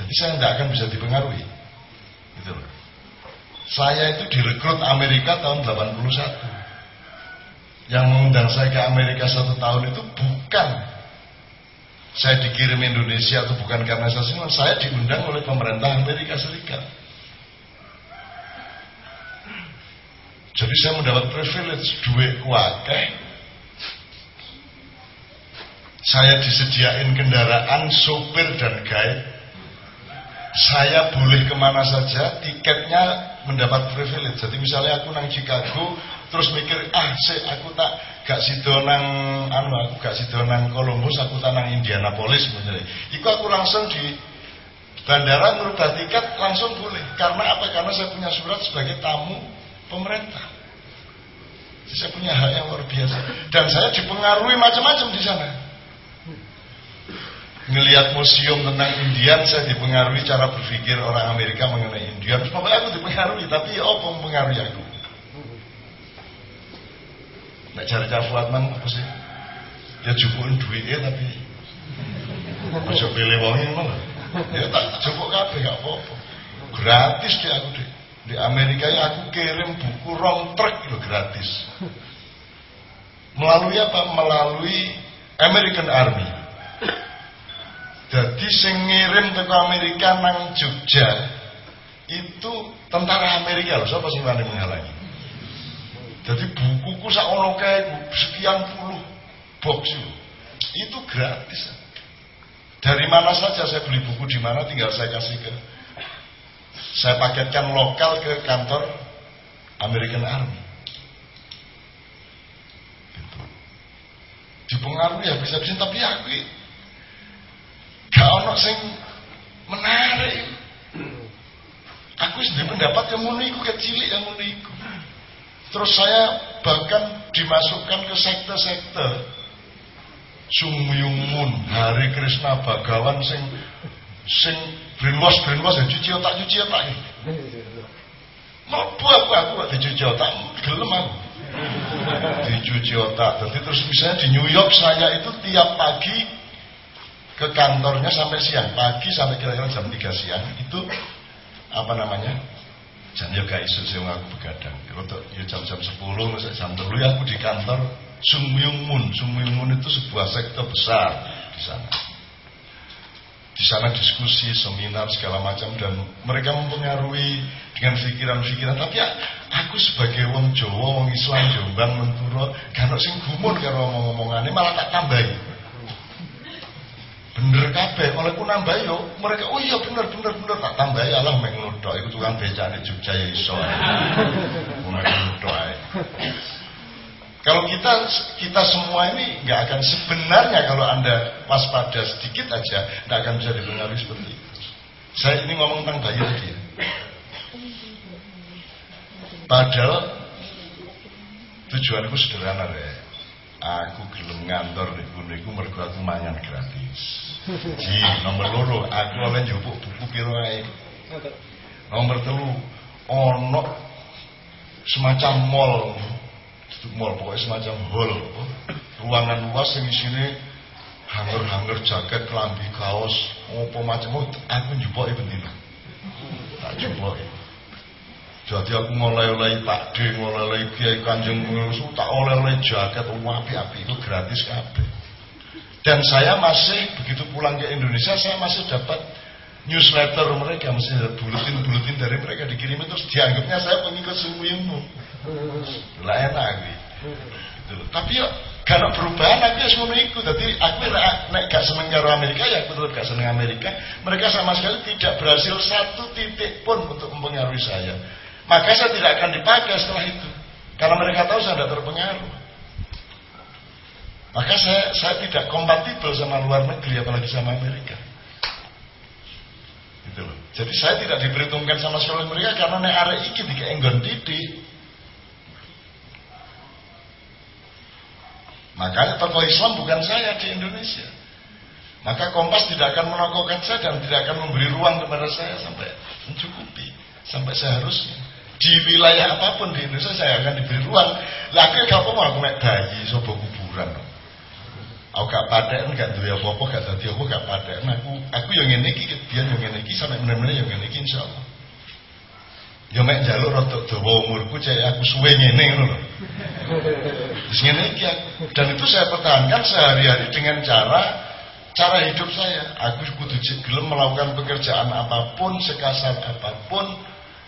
Jadi saya tidak akan bisa dipengaruhi. Gitu loh. Saya itu direkrut Amerika tahun 81. Yang mengundang saya ke Amerika satu tahun itu bukan saya dikirim Indonesia atau bukan karena saya senang, saya diundang oleh pemerintah Amerika Serikat. Jadi saya mendapat privilege duit kuake. Saya disediain kendaraan, sopir dan guide. Saya boleh ke mana saja, tiketnya mendapat privilege. Jadi misalnya aku nang Chicago, terus mikir ah se aku tak gak sido nang anu aku gak sido nang Columbus aku tak nang Indianapolis misalnya. Iku aku langsung di bandara merubah tiket langsung boleh. Karena apa? Karena saya punya surat sebagai tamu pemerintah. Saya punya hak yang luar biasa. Dan saya dipengaruhi macam-macam di sana ngelihat museum tentang Indian saya dipengaruhi cara berpikir orang Amerika mengenai Indian pokoknya aku dipengaruhi tapi ya apa mempengaruhi aku Nek cari Cak Fuadman apa sih? Ya jupukin duitnya tapi Aja pilih wongnya ngono. Ya tak jupuk kabeh gak apa-apa. Gratis di aku deh. Di Amerika ya aku kirim buku rong truk itu gratis. Melalui apa? Melalui American Army. Jadi sing ngirim ke Amerika nang Jogja itu tentara Amerika loh. Siapa sih yang menghalangi? Jadi bukuku ono kayak sekian puluh box itu. Gratis. Dari mana saja saya beli buku di mana tinggal saya kasih ke saya paketkan lokal ke kantor American Army. Dipengaruhi ya bisa bisa tapi aku gak ono sing menarik. Aku sendiri pendapat yang muniku kecil yang muniku. Terus saya bahkan dimasukkan ke sekte-sekte. Sumyungmun, Hari Krishna Bagawan sing sing brainwash brainwash ya cuci otak cuci otak. Mau aku aku dicuci otak, gelem aku. Dicuci otak. Jadi terus misalnya di New York saya itu tiap pagi ke kantornya sampai siang, pagi sampai kira-kira jam 3 siang itu apa namanya Jan ya gak isu sih aku begadang. Rotok ya jam-jam 10 misalnya jam 3 ya aku di kantor Sumyung Mun. Sumyung Mun itu sebuah sektor besar di sana. Di sana diskusi, seminar segala macam dan mereka mempengaruhi dengan pikiran-pikiran. Tapi ya, aku sebagai wong Jawa, wong Islam Jombang Menturo, kalau sing gumun karo ngomong-ngomongannya malah tak tambahi bener kabeh. Oleh ku nambah yo mereka oh iya bener bener bener. Tak tambah ya Allah mek ngono tok iku tukang becane Jogja ya iso. Ngono kalau kita kita semua ini nggak akan sebenarnya kalau anda waspada sedikit aja nggak akan bisa dipengaruhi seperti itu. Saya ini ngomong tentang bayi tadi ya. padahal tujuanku sederhana ya aku gelem ngantor niku niku mergo aku mangan gratis Ji, nomor loro, aku oleh njupuk buku piro ae. Nomor telu, ono semacam mall, mall pokoknya semacam hall, ruangan luas yang isine hanger-hanger jaket, kelambi, kaos, apa macam aku njupuk itu bendina. Tak njupuk. Jadi aku ngoleh-oleh Pak D, ngoleh-oleh Kiai Kanjeng Musu, tak oleh-oleh jaket, wapi-api itu gratis kabeh. Dan saya masih begitu pulang ke Indonesia saya masih dapat newsletter mereka, masih ada buletin-buletin dari mereka dikirim terus dianggapnya saya pengikut ilmu. Lah enak gitu. Tapi ya karena perubahan aku ya semua ikut. Jadi aku naik gak seneng karo Amerika ya aku tetap gak seneng Amerika. Mereka sama sekali tidak berhasil satu titik pun untuk mempengaruhi saya. Maka saya tidak akan dipakai setelah itu. Karena mereka tahu saya tidak terpengaruh. Maka saya, saya tidak kompatibel sama luar negeri apalagi sama Amerika. Gitu loh. Jadi saya tidak diperhitungkan sama sekali mereka karena nek arek iki enggon titik. Makanya tokoh Islam bukan saya di Indonesia. Maka Kompas tidak akan menokohkan saya dan tidak akan memberi ruang kepada saya sampai mencukupi, sampai seharusnya. Di wilayah apa pun di Indonesia saya akan diberi ruang. Lagi kalau mau aku bayi, sobo kuburan. Aku gak paten, gak duwe apa-apa, gak dadi apa, gak paten. Aku aku yang ngene iki, dia yang ngene iki sampe bener-bener yang ngene iki insyaallah. Ya mek njaluk rada dawa umurku cek aku suwe ngene ngono lho. Wis ngene. Dan itu saya pertahankan sehari-hari dengan cara cara hidup saya. Aku kudu gelem melakukan pekerjaan apa pun, sekasar apa pun,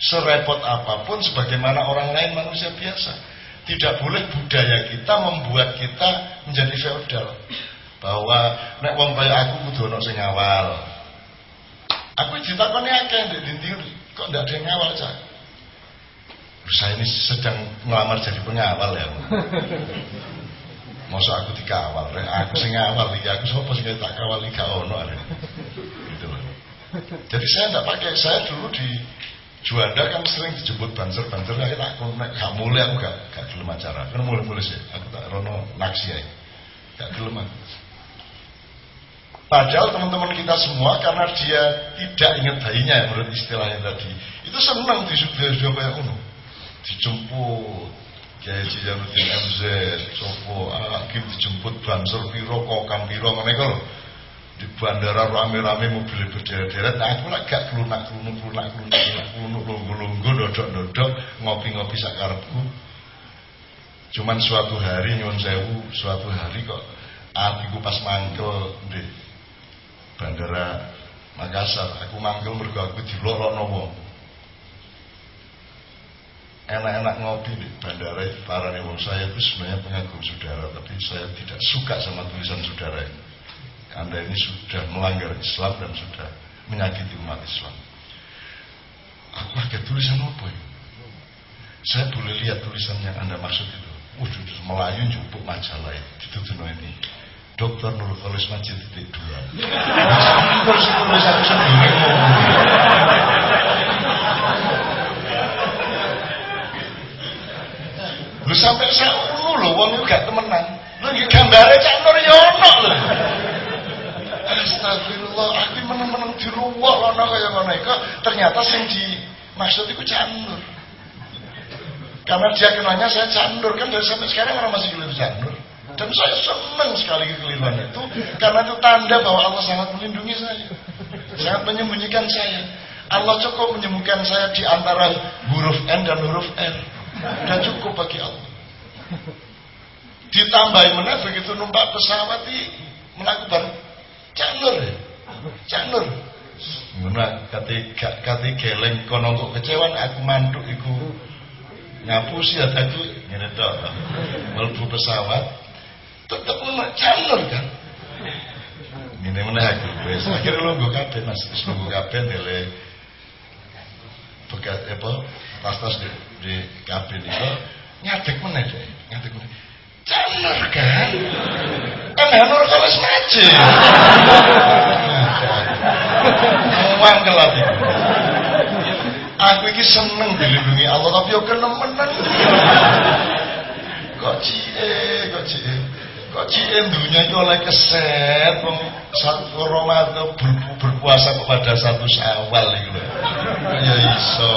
serepot apa pun sebagaimana orang lain manusia biasa. Tidak boleh budaya kita membuat kita menjadi feodal. Bahwa nek wong kaya aku kudu ono sing awal. Aku ditakoni akeh ndek dinti kok ndak ada yang ngawal cak saya ini sedang melamar jadi pengawal ya Masa aku dikawal, aku sing ngawal iki aku sapa sing tak kawal iki ono Gitu. Jadi saya tidak pakai, saya dulu di Juanda kan sering dijemput banser-banser akhirnya aku nek gak mulai aku gak gak gelem acara. Kan mulai-mulai sih, aku tak rono naksi ae. Gak gelem. Padahal teman-teman kita semua karena dia tidak ingat bayinya ya menurut istilahnya tadi, itu senang di sudah kayak ngono dijemput Kiai Januddin MZ Sopo Hakim dijemput Banser Piro Kokam Piro mereka di bandara rame-rame mobil berderet-deret. Nah aku lah gak kelunak kelunak kelunak kelunak kelunak kelunak lunggu-lunggu dodok-dodok ngopi-ngopi sakarepku cuman suatu hari nyuwun sewu suatu hari kok hatiku pas mangkel di bandara Makassar. Aku mangkel mergo aku dilorokno wong. Enak-enak ngopi di bandara para wong. Saya itu sebenarnya pengagum saudara tapi saya tidak suka sama tulisan saudara ini anda ini sudah melanggar Islam dan sudah menyakiti umat Islam aku pakai tulisan apa ya saya boleh lihat tulisan yang anda maksud itu Waduh, Melayu jupuk majalah itu ditutup ini Dokter Nurul Khalis Majid titik dua. Lu sampai sakmono lho wong gak temenan. Lu gambare Cak Nur ya ono lho. Astagfirullah, aku meneng-meneng diruwok ana kaya ngono iku. Ternyata sing dimaksud iku Cak Nur. Karena dia kenanya saya candur kan dari sampai sekarang orang masih keliru candur dan saya senang sekali kekeliruan itu karena itu tanda bahwa Allah sangat melindungi saya sangat menyembunyikan saya Allah cukup menyembuhkan saya di antara huruf N dan huruf R dan cukup bagi Allah. Ditambahi mana begitu numpak pesawat di melakukan canur ya. Canur. Muna ketika ketika geleng kono kok kecewan aku mantuk iku ngapusi tadi ngene tok. Mlebu pesawat tetep muna canur kan. Ini mana aku wis akhirnya lu gue kabeh Mas, wis lu kabeh nilai bekas apa tas-tas di, di kabin itu ngadek mana deh ngadek mana Camer kan kan hanur kalau semaje uang itu aku ini seneng dilindungi Allah tapi aku nemenan kok cie kok cie kok cie dunia itu oleh keset satu Ramadan ber, berpuasa kepada satu Syawal gitu. Ya iso.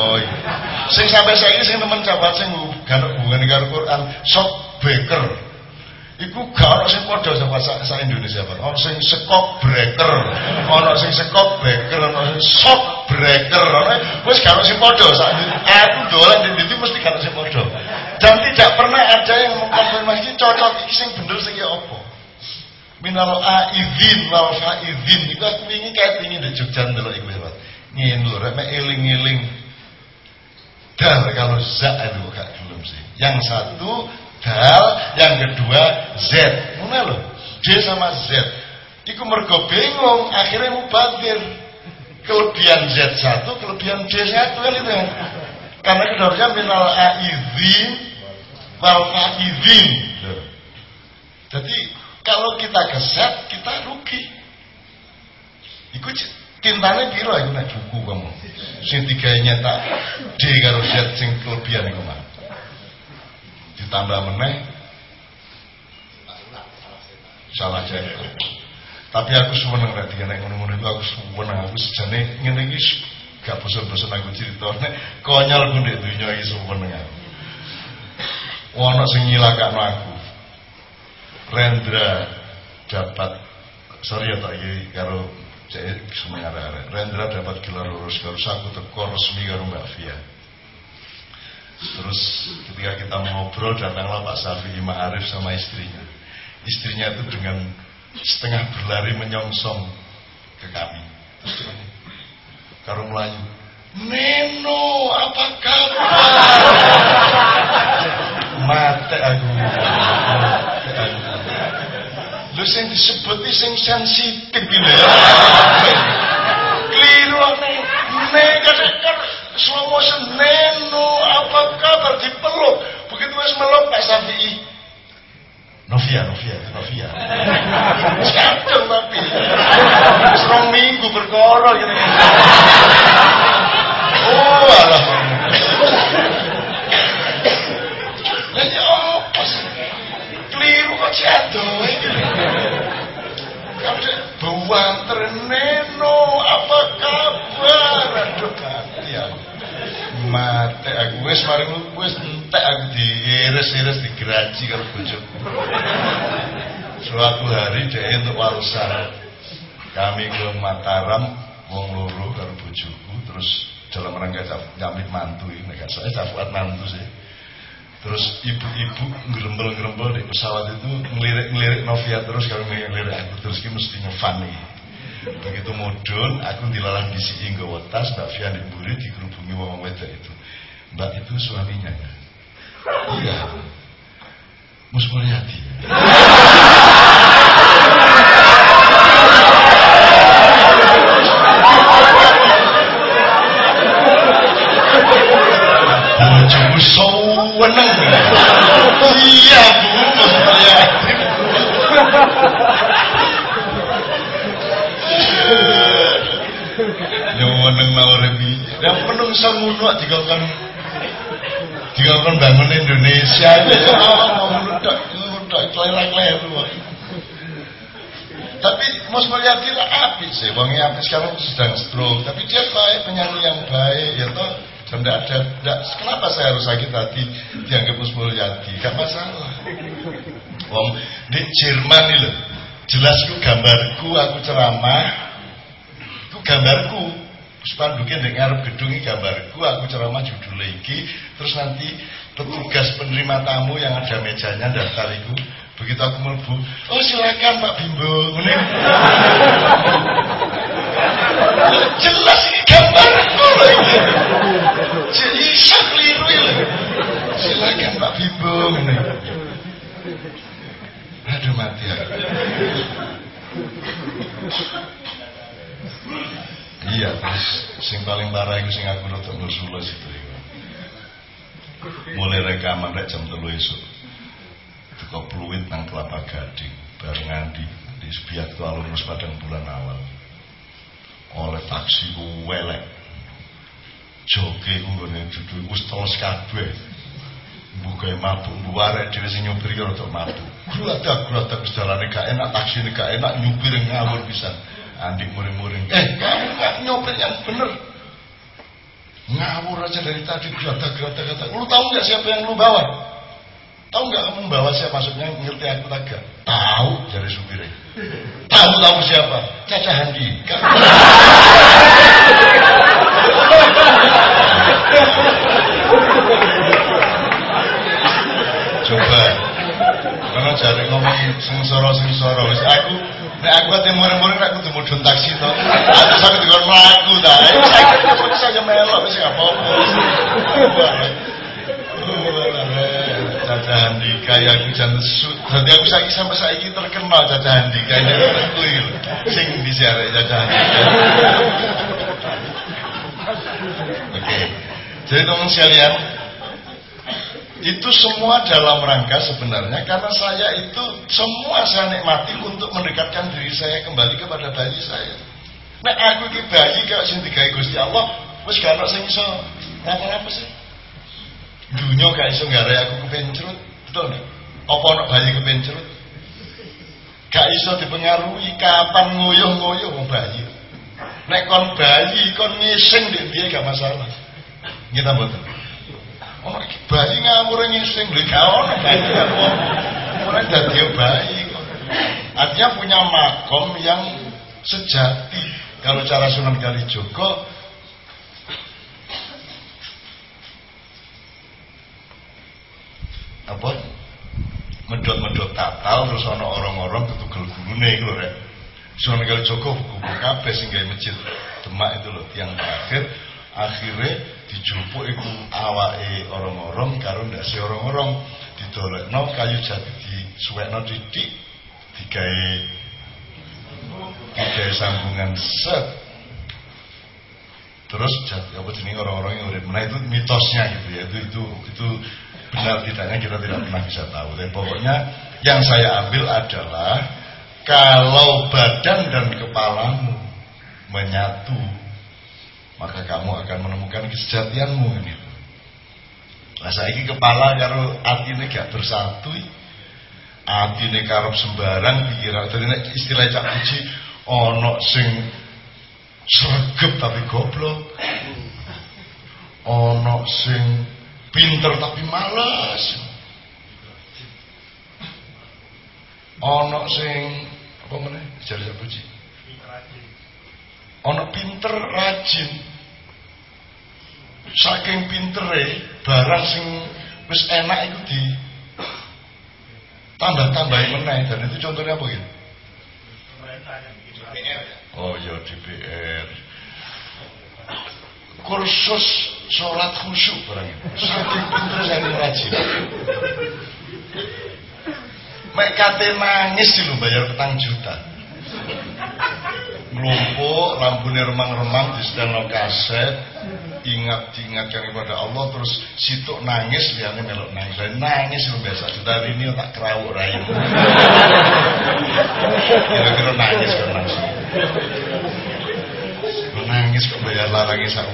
Sing sampai saya ini sing teman sahabat sing gak hubungan dengan Quran, sok baker. Iku gak ono sing padha sapa sak Indonesia Pak. Ono sing sekop breaker, ono sing sekop breaker, ono sing sok breaker. Wis gak ono sing padha sak aku dolan di itu mesti gak ono sing padha. Dan tidak pernah ada yang mengkonfirmasi cocok iki sing bener sing ya apa. Minal aizin wal faizin. Itu aku ingin kayak ingin di Jogja dulu iku ya ngin lho rek eling-eling. Dal kalau za itu gak belum sih. Yang satu dal. Yang kedua z. Mana lho d sama z. Iku mergo bingung akhirnya mubadir. Kelebihan z satu kelebihan d satu kan itu karena kedarnya minal aizin wal faizin jadi kalau kita keset, kita rugi. Iku tintane piro iku nek buku kamu. Sing digawe nyetak D karo Z sing kelebihan iku mah. Ditambah meneh salah cetak. Tapi aku seneng nek nek ngono-ngono itu aku seneng aku sejane ngene iki gak bosan-bosan aku cerita. Konyol ku ndek dunya iki seneng aku. Ono sing nyilakakno aku. Rendra dapat sorry ya tak karo cek semuanya arek Rendra dapat gelar lurus karo aku teko resmi karo Mbak Via terus ketika kita ngobrol datanglah Pak Safi Ma'arif sama istrinya. Istrinya itu dengan setengah berlari menyongsong ke kami karo Melayu. Neno apa kabar? Mate aku. Mate aku. Lu sing disebut sing sensitif ini ya. Keliru kadang slow motion. Neno apa kabar? Dipeluk. Begitu wis meluk Pak. Novia, Novia, Novia. Kadang tapi. Serong minggu berkoro gitu. Oh, alah. Lah ya apa sih? Keliru kok jatuh iki. Kadhe buanter neno apa kabar? Aduh mati aku. Mate aku wis mari wis entek aku diiris-iris digeraji karo bojoku. Suatu hari dia untuk warusan kami ke Mataram wong loro karo bojoku terus dalam rangka nyambit mantu ini. Kan saya capuat mantu sih. Terus ibu-ibu ngerembel-ngerembel di pesawat itu ngelirik-ngelirik Novia terus kalau ngelirik aku terus ini mesti ngefan nih begitu mudun aku dilalah di sini nggawa tas Mbak Fia diburi dikerubungi wong wedok itu. Mbak itu suaminya ya iya. Mus Mulyadi. Iya Mulyadi. Nyuweneng nauremi Dan menungsa ngono dikongkon dikongkon bangun Indonesia. Klerak-kleru tapi Mas Mulyadi lah api sih wongnya api sekarang sedang stroke tapi dia baik penyanyi yang baik ya toh. Dan tidak ada tidak, kenapa saya harus sakit hati dianggap Mas Mulyadi? Gak masalah. Wong di Jerman nih loh jelas ku gambarku aku ceramah ku gambarku spanduknya di ngarep gedung ini gambarku aku ceramah judul lagi terus nanti petugas penerima tamu yang ada mejanya daftar itu begitu aku melbu oh silakan Pak Bimbo. Jelas ini gambarku ini jadi bisa keliru silakan Pak Bimbo. Aduh mati ya iya terus sing paling parah itu sing aku rotok nusulah situ ya. mulai rekaman rek jam telu esok teko peluit nang kelapa gading bareng Andi di sebiak tu alumnus padang bulan awal. Oleh taksi ku welek. Joge ku ngene judul ku teles kabeh. Buka mabuk buare dhewe sing nyupir ya rada mabuk. Gruadak gruadak wis dalane gak enak taksi gak enak nyupir ngawur pisan Andi muring-muring eh kamu gak nyopir yang bener. Ngawur aja dari tadi gerata-gerata kata lu tahu nggak siapa yang lu bawa? Tahu nggak kamu bawa siapa? Maksudnya ngerti aku tak gak? Tahu dari supirnya tahu tahu siapa? Caca Handi. Coba karena cari ngomong sengsoro wis aku nek aku ate muring-muring nek kudu mudhun taksi to. Aku dikon mlaku ta. Saiki aku bisa yo melok wis gak apa-apa. Caca Handika ya aku jan Jadi aku saiki sampai saiki terkenal Caca Handika ini aku iki sing disiarek Caca Handika. Oke. Jadi teman sekalian, itu semua dalam rangka sebenarnya karena saya itu semua saya nikmati untuk mendekatkan diri saya kembali kepada bayi saya. Nah aku ki bayi kalau sing digawe Gusti Allah wis gak ono sing iso ngapa-ngapa sih. Dunia gak iso ngare aku kepencrut, betul nih? Apa ono bayi kepencrut? Gak iso dipengaruhi kapan ngoyoh-ngoyoh wong bayi. Nek kon bayi kon ngising piye gak masalah. Kita betul. Ono iki bayi ngawur ngising lho gak ono bayi. Apa. Ora dadi bayi artinya punya makom yang sejati. Kalau cara Sunan Kalijogo apa? Medot-medot tatal terus ana orang-orang ketugel gurune iku rek. Sunan Kalijogo buku kabeh sing gawe masjid. Demak itu loh tiang terakhir akhirnya dijupuk iku awake orang-orang karo ndase orang-orang didolekno kayu jati disuwekno didik digawe digawe sambungan set. Terus jati apa jenis orang-orang yang udah nah itu mitosnya gitu ya. Itu itu itu benar tidaknya kita tidak pernah bisa tahu. Tapi pokoknya yang saya ambil adalah kalau badan dan kepalamu menyatu maka kamu akan menemukan kesejatianmu ini. Nah ini kepala karo ini gak bersatu. ini karo sembarang pikiran tadi istilah Cak ono sing sregep tapi goblok. Ono sing pinter tapi malas. Ono sing apa? Jadi Cak Puji. Ono pinter rajin. Saking pintere barang sing wis enak itu di tambah-tambahin meneh dan itu contohnya apa gitu? Oh ya DPR. Kursus sholat khusyuk barang itu. Saking pinter saya rajin. Mek kate nangis sih lu bayar petang juta. Ngelumpuk, lampunya remang-remang di sedang kaset, ingat diingatkan kepada Allah terus situ nangis lihatnya melok nangis. Nangis lu biasa sudah hari ini tak kerawuk rayu kira-kira nangis kan langsung. Nangis kok bayar larangnya sak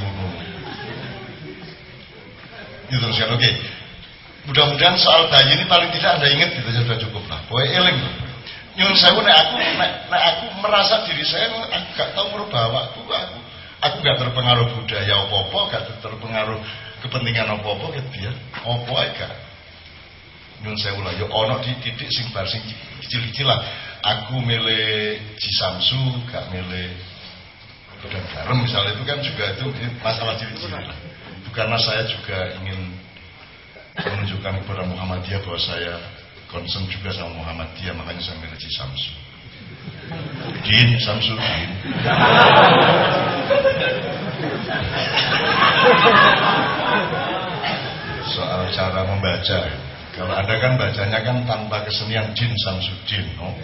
itu terus kan oke. Mudah-mudahan soal bayi ini paling tidak anda ingat gitu sudah cukup lah. Pokoknya eling nyun saya nek aku nek, nek aku merasa diri saya aku gak tahu merubah waktu aku. Aku gak terpengaruh budaya opo-opo gak terpengaruh kepentingan opo-opo gitu ya opo aja nyun saya ulah yo ono di titik sing bar sing kecil-kecil lah. Aku milih Cisamsu gak milih dan garam misalnya. Itu kan juga itu masalah ciri-ciri. Lah karena saya juga ingin menunjukkan kepada Muhammadiyah bahwa saya concern juga sama Muhammadiyah makanya saya milih Samsu. Din Samsu Din. Soal cara membaca. Kalau anda kan bacanya kan tanpa kesenian Din Samsudin oh,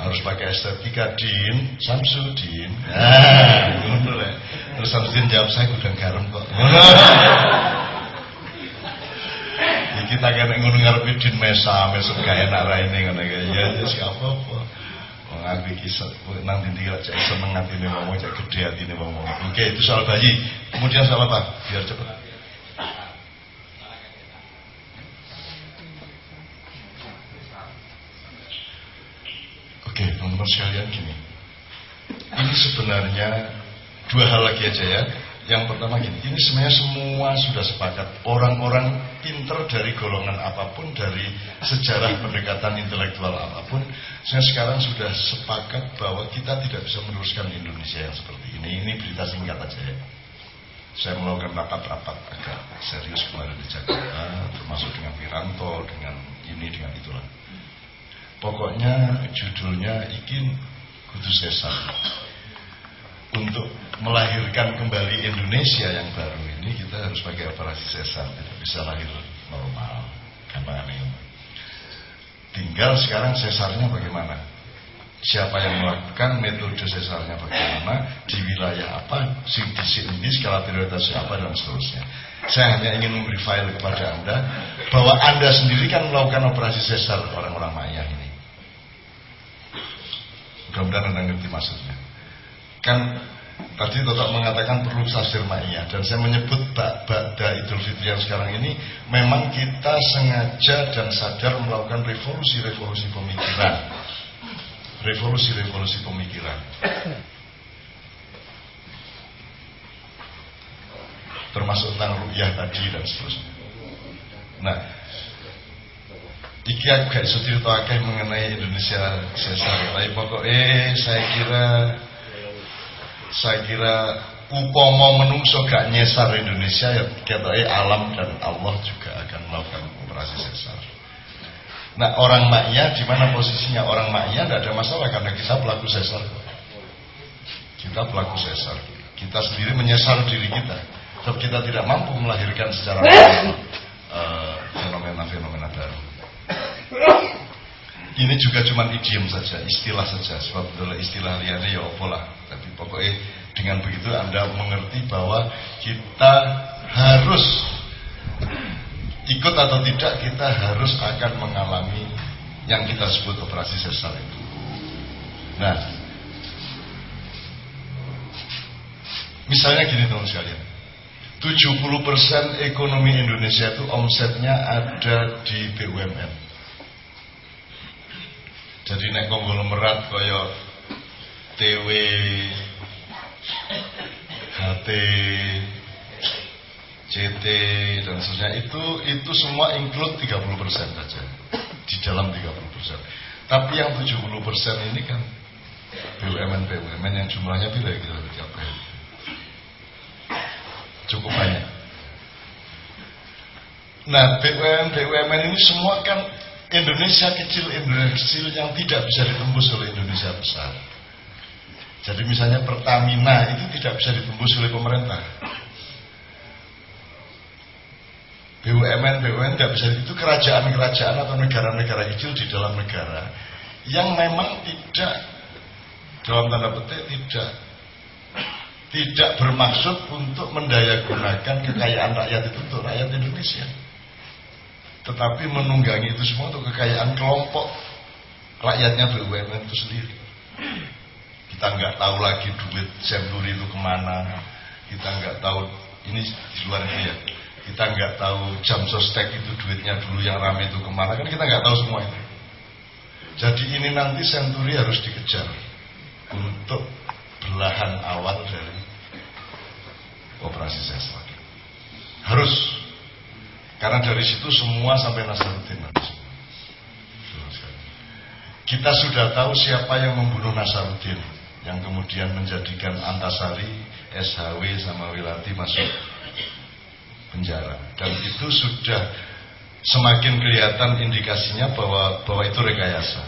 harus pakai estetika Din Samsudin nah, terus Samsudin jawab saya gudang garam kok kita kena ngono ngarepe din mesa mesuk gak enak raine ngono ya ya gak apa-apa wong aku iki nang ndi kok cek seneng atine wong cek gede atine wong oke itu soal bayi. Kemudian soal apa? Biar cepet. Oke, teman-teman sekalian gini. Ini sebenarnya dua hal lagi aja ya. Yang pertama gini, ini sebenarnya semua sudah sepakat. Orang-orang pinter dari golongan apa pun, dari sejarah pendekatan intelektual apa pun, saya sekarang sudah sepakat bahwa kita tidak bisa meneruskan Indonesia yang seperti ini. Ini berita singkat aja ya. Saya melakukan rapat-rapat agak serius kemarin di Jakarta, termasuk dengan Wiranto, dengan ini, dengan itulah. Pokoknya judulnya Ikin Kudus Sesar untuk melahirkan kembali Indonesia yang baru ini kita harus pakai operasi sesar. Tidak bisa lahir normal. Gampang ini. Tinggal sekarang sesarnya bagaimana? Siapa yang melakukan metode sesarnya bagaimana? Di wilayah apa? Sing ini skala prioritas siapa dan seterusnya. Saya hanya ingin memberi file kepada anda bahwa anda sendiri kan melakukan operasi sesar orang-orang maya ini. Mudah-mudahan anda ngerti maksudnya kan tadi tetap mengatakan perlu sasir ma'iyah dan saya menyebut Ba'da Idul Fitri yang sekarang ini memang kita sengaja dan sadar melakukan revolusi-revolusi pemikiran. Revolusi-revolusi pemikiran. Termasuk tentang rupiah tadi dan seterusnya. Nah iki aku gak iso mengenai Indonesia sesar tapi pokoknya saya kira saya kira upama menungso gak nyesar Indonesia ya ketoke alam dan Allah juga akan melakukan operasi sesar nah orang maknya di mana posisinya orang maknya tidak ada masalah karena kita pelaku sesar kita pelaku sesar. Kita sendiri menyesal diri kita. Sebab kita tidak mampu melahirkan secara eh, fenomena-fenomena uh, baru ini juga cuma idiom saja, istilah saja. Sebab adalah istilah liane ya opolah. Tapi pokoknya dengan begitu Anda mengerti bahwa kita harus ikut atau tidak kita harus akan mengalami yang kita sebut operasi sesar itu. Nah, misalnya gini teman sekalian. 70% ekonomi Indonesia itu omsetnya ada di BUMN. Jadi nek konglomerat kaya TW HT CT dan seterusnya itu itu semua include 30% saja di dalam 30%. Tapi yang 70% ini kan BUMN BUMN yang jumlahnya bila kira-kira cukup banyak. Nah BUMN BUMN ini semua kan Indonesia kecil, Indonesia kecil yang tidak bisa ditembus oleh Indonesia besar. Jadi misalnya Pertamina itu tidak bisa ditembus oleh pemerintah. BUMN, BUMN tidak bisa itu kerajaan-kerajaan atau negara-negara kecil di dalam negara yang memang tidak dalam tanda petik tidak tidak bermaksud untuk mendayagunakan kekayaan rakyat itu untuk rakyat Indonesia tetapi menunggangi itu semua untuk kekayaan kelompok rakyatnya BUMN itu sendiri. Kita nggak tahu lagi duit Semduri itu ke mana, kita nggak tahu ini di luar ini ya. Kita nggak tahu jam sostek itu duitnya dulu yang rame itu ke mana kan kita nggak tahu semua itu. Jadi ini nanti Senturi harus dikejar untuk belahan awal dari operasi sesar. Harus karena dari situ semua sampai Nasaruddin Kita sudah tahu siapa yang membunuh Nasaruddin Yang kemudian menjadikan Antasari, SHW sama Wilati masuk penjara. Dan itu sudah semakin kelihatan indikasinya bahwa bahwa itu rekayasa.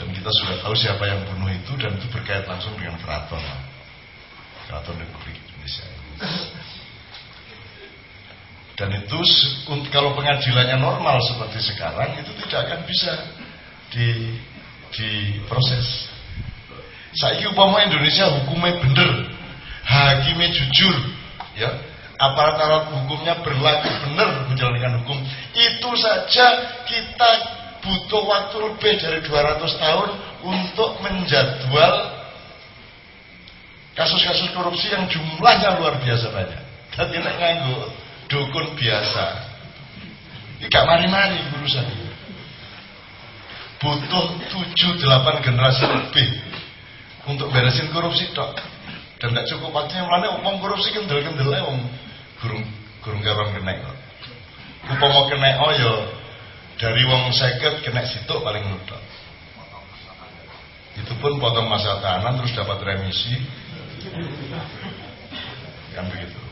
Dan kita sudah tahu siapa yang bunuh itu dan itu berkait langsung dengan keraton. Keraton Republik Indonesia dan itu kalau pengadilannya normal seperti sekarang itu tidak akan bisa di diproses. Saya upama Indonesia hukumnya bener, hakimnya jujur, ya, aparat-aparat hukumnya berlaku benar menjalankan hukum. Itu saja kita butuh waktu lebih dari 200 tahun untuk menjadwal kasus-kasus korupsi yang jumlahnya luar biasa banyak. Dan tidak nganggur dukun biasa. Ini gak mari-mari urusan ini. Butuh 7-8 generasi lebih untuk beresin korupsi tok. Dan gak cukup waktunya mana umum korupsi kendel-kendel om gurung gurung garam kena kok. mau kena oh yo dari wong seket kena situ paling mudah. Itu pun potong masa tahanan terus dapat remisi. Kan begitu.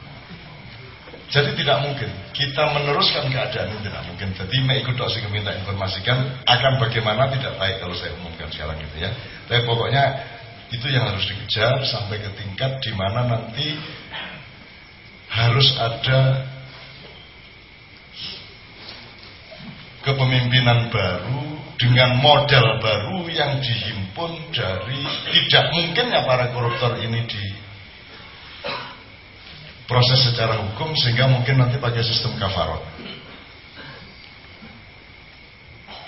Jadi tidak mungkin kita meneruskan keadaan ini tidak mungkin. Jadi ikut dosi minta informasikan akan bagaimana tidak baik kalau saya umumkan sekarang gitu ya. Tapi pokoknya itu yang harus dikejar sampai ke tingkat di mana nanti harus ada kepemimpinan baru dengan model baru yang dihimpun dari tidak mungkinnya para koruptor ini di proses secara hukum sehingga mungkin nanti pakai sistem kafarot.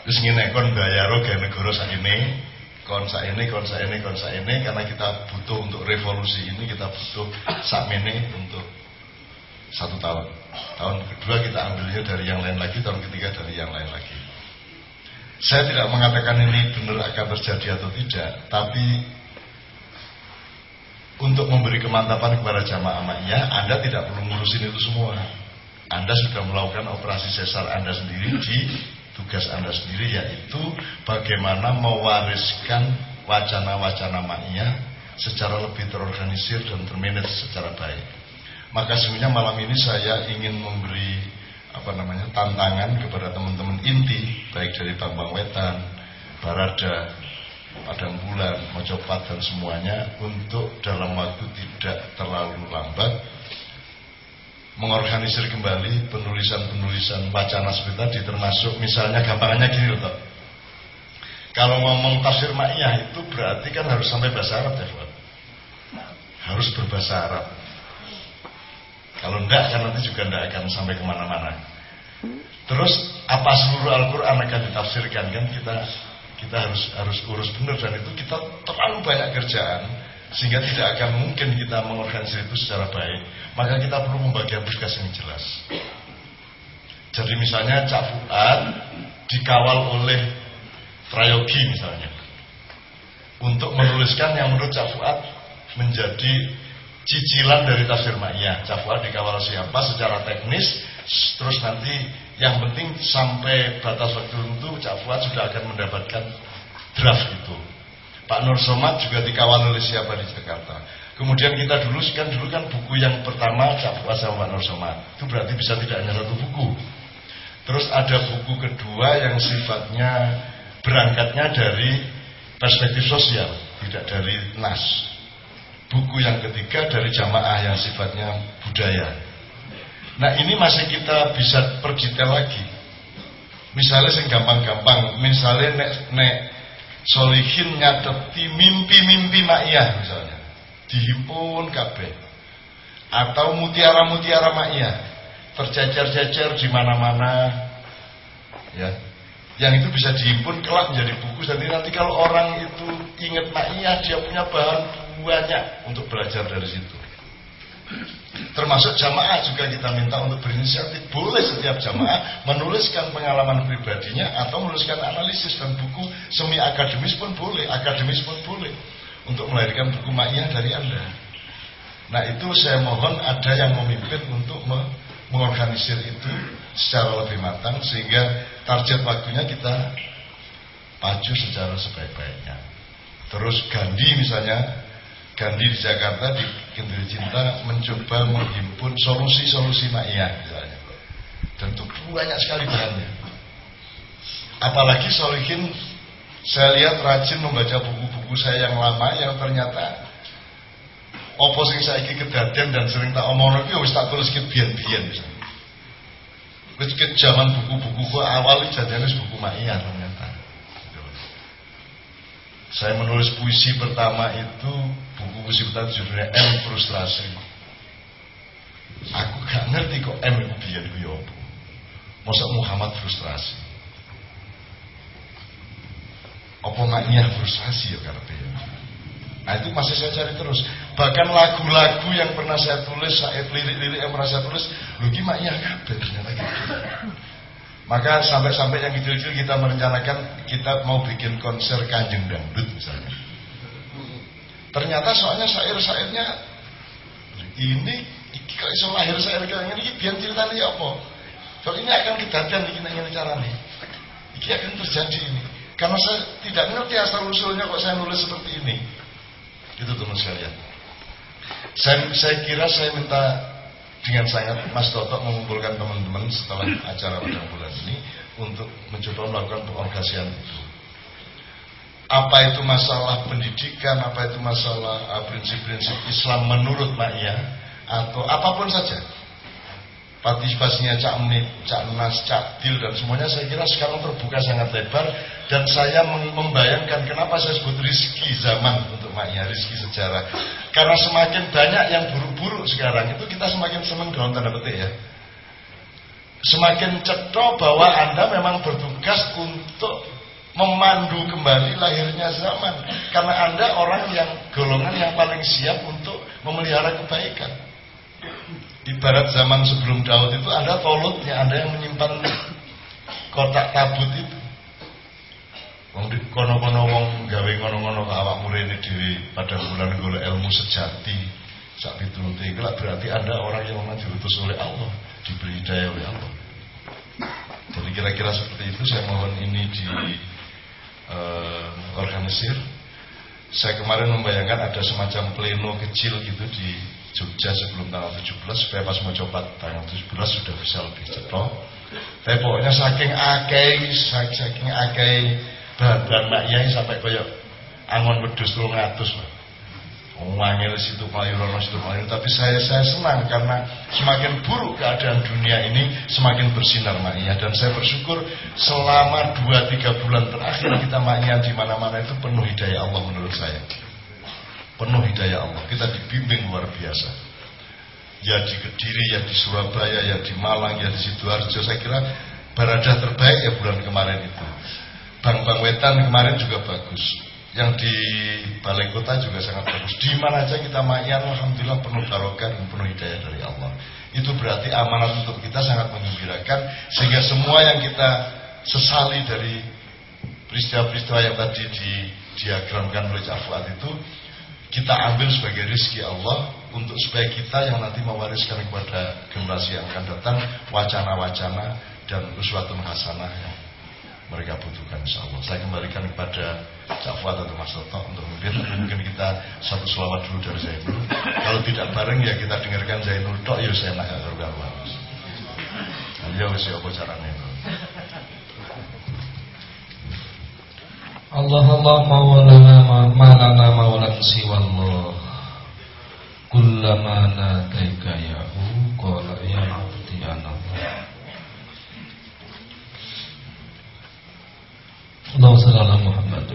Terus ngene kon bayar ke negara ini, kon ini, kon ini, kon ini karena kita butuh untuk revolusi ini kita butuh sak ini untuk satu tahun. Tahun kedua kita ambilnya dari yang lain lagi, tahun ketiga dari yang lain lagi. Saya tidak mengatakan ini benar akan terjadi atau tidak, tapi untuk memberi kemantapan kepada jamaah maknya Anda tidak perlu ngurusin itu semua Anda sudah melakukan operasi sesar Anda sendiri di tugas Anda sendiri yaitu bagaimana mewariskan wacana-wacana maknya secara lebih terorganisir dan termanage secara baik. Maka sebenarnya malam ini saya ingin memberi apa namanya tantangan kepada teman-teman inti baik dari Bambang Wetan, Barada, Padang Bulan, Mojopat dan semuanya untuk dalam waktu tidak terlalu lambat mengorganisir kembali penulisan-penulisan wacana seperti tadi termasuk misalnya gampangannya gini loh kalau ngomong tafsir ma'iyah itu berarti kan harus sampai bahasa Arab ya Fuad harus berbahasa Arab. Kalau enggak kan nanti juga enggak akan sampai ke mana-mana. Terus apa seluruh Al-Quran akan ditafsirkan kan kita kita harus harus urus benar dan itu kita terlalu banyak kerjaan sehingga tidak akan mungkin kita mengorganisir itu secara baik. Maka kita perlu membagikan tugas yang jelas. Jadi misalnya Cak Fuad dikawal oleh Trayogi misalnya. Untuk menuliskan yang menurut Cak Fuad menjadi cicilan dari tafsir Ma'iyah. Cak Fuad dikawal siapa? Secara teknis terus nanti yang penting sampai batas waktu itu Cak Fuad sudah akan mendapatkan draft itu Pak Nur Somad juga dikawal oleh siapa di Jakarta. Kemudian kita dulu kan dulu kan buku yang pertama Cak sama Pak Nur Somad. Itu berarti bisa tidak hanya satu buku. Terus ada buku kedua yang sifatnya berangkatnya dari perspektif sosial, tidak dari nas. Buku yang ketiga dari jamaah yang sifatnya budaya. Nah ini masih kita bisa perdetail lagi. Misalnya yang gampang-gampang, misalnya nek, nek solihin ngadepti mimpi-mimpi ma'iyah misalnya. Dihimpun kabeh. Atau mutiara-mutiara ma'iyah. Tercecer-cecer di mana-mana. Ya. Yang itu bisa dihimpun kelak menjadi buku. Jadi nanti kalau orang itu ingat ma'iyah dia punya bahan banyak untuk belajar dari situ Termasuk jamaah juga kita minta untuk berinisiatif. Boleh setiap jamaah menuliskan pengalaman pribadinya atau menuliskan analisis dan buku semi akademis pun boleh, akademis pun boleh untuk melahirkan buku ma'iyah dari Anda. Nah itu saya mohon ada yang memimpin untuk mengorganisir itu secara lebih matang sehingga target waktunya kita pacu secara sebaik-baiknya. Terus Gandhi misalnya Gandhi di Jakarta di Kendiri Cinta mencoba menghimpun solusi-solusi ma'iyah misalnya. Dan itu banyak sekali bahannya. Apalagi Solihin saya lihat rajin membaca buku-buku saya yang lama yang ternyata apa sing saiki kedaden dan sering tak omong iki wis tak tulis ke. Wis ke zaman buku-buku awal jadinya buku ma'iyah ternyata. Saya menulis puisi pertama itu puisi pertama judulnya M frustrasi. Aku gak ngerti kok M itu biar ku ya Masa Muhammad frustrasi. Apa maknya frustrasi ya karena Nah itu masih saya cari terus. Bahkan lagu-lagu yang pernah saya tulis, saya lirik-lirik yang pernah saya tulis, lu gimana ya ternyata gitu. Maka sampai-sampai yang kecil-kecil kita merencanakan kita mau bikin konser kanjeng dangdut misalnya. Ternyata soalnya syair-syairnya ini kalau iso lahir syair kayak ini biar ceritanya ya apa? Soal ini akan kejadian ini ini caranya. Ini akan terjadi ini. Karena saya tidak ngerti asal usulnya kok saya nulis seperti ini. Itu teman sekalian. Saya, saya kira saya minta dengan sangat Mas Toto mengumpulkan teman-teman setelah acara pada bulan ini untuk mencoba melakukan pengorganisasian itu. Apa itu masalah pendidikan, apa itu masalah uh, prinsip-prinsip Islam menurut Ma'iyah atau apa pun saja. Partisipasinya Cak Menit, Cak Nas, Cak Dil dan semuanya saya kira sekarang terbuka sangat lebar dan saya membayangkan kenapa saya sebut rizki zaman untuk Ma'iyah, rizki sejarah. Karena semakin banyak yang buruk-buruk sekarang itu kita semakin senang dalam tanda petik ya. Semakin cetok bahwa Anda memang bertugas untuk memandu kembali lahirnya zaman. Karena Anda orang yang golongan yang paling siap untuk memelihara kebaikan. Ibarat zaman sebelum Daud itu Anda tolutnya, Anda yang menyimpan kotak tabut itu. Wong kono-kono wong gawe ngono-ngono awak ini diri pada bulan golek ilmu sejati. sak piturute iku berarti Anda orang yang memang diutus oleh Allah, diberi hidayah oleh Allah. Jadi kira-kira seperti itu saya mohon ini di uh, organisir. Saya kemarin membayangkan ada semacam pleno kecil gitu di Jogja sebelum tanggal 17 supaya pas mau coba tanggal 17 sudah bisa lebih cetok. Tapi pokoknya saking akeh, saking akeh bahan mak yai sampai koyok angon wedhus 300 lah. Ngangil situ payu rono situ payu tapi saya saya senang karena semakin buruk keadaan dunia ini semakin bersinar maknya dan saya bersyukur selama 2 3 bulan terakhir kita maknya di mana-mana itu penuh hidayah Allah menurut saya. Penuh hidayah Allah. Kita dibimbing luar biasa. Ya di Kediri, ya di Surabaya, ya di Malang, ya di Sidoarjo. Saya kira baradah terbaik ya bulan kemarin itu. Bang-bang wetan kemarin juga bagus yang di balai kota juga sangat bagus. Di mana aja kita mayan, alhamdulillah penuh barokah dan penuh hidayah dari Allah. Itu berarti amanat untuk kita sangat mengembirakan sehingga semua yang kita sesali dari peristiwa-peristiwa yang tadi di diagramkan oleh Jafuat itu kita ambil sebagai rizki Allah untuk supaya kita yang nanti mewariskan kepada generasi yang akan datang wacana-wacana dan uswatun hasanah yang mereka butuhkan insya Allah. Saya kembalikan kepada Cak Fuad atau Mas Toto untuk memimpin. Mungkin kita satu selawat dulu dari Zainul. Kalau tidak bareng ya kita dengarkan Zainul tok ya saya nak karo karuan. Ya wis apa carane. Allah Allah maulana malana maulan siwallah kullama nataika yahu qala ya abdi اللهم صل على محمد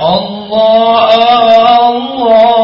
الله الله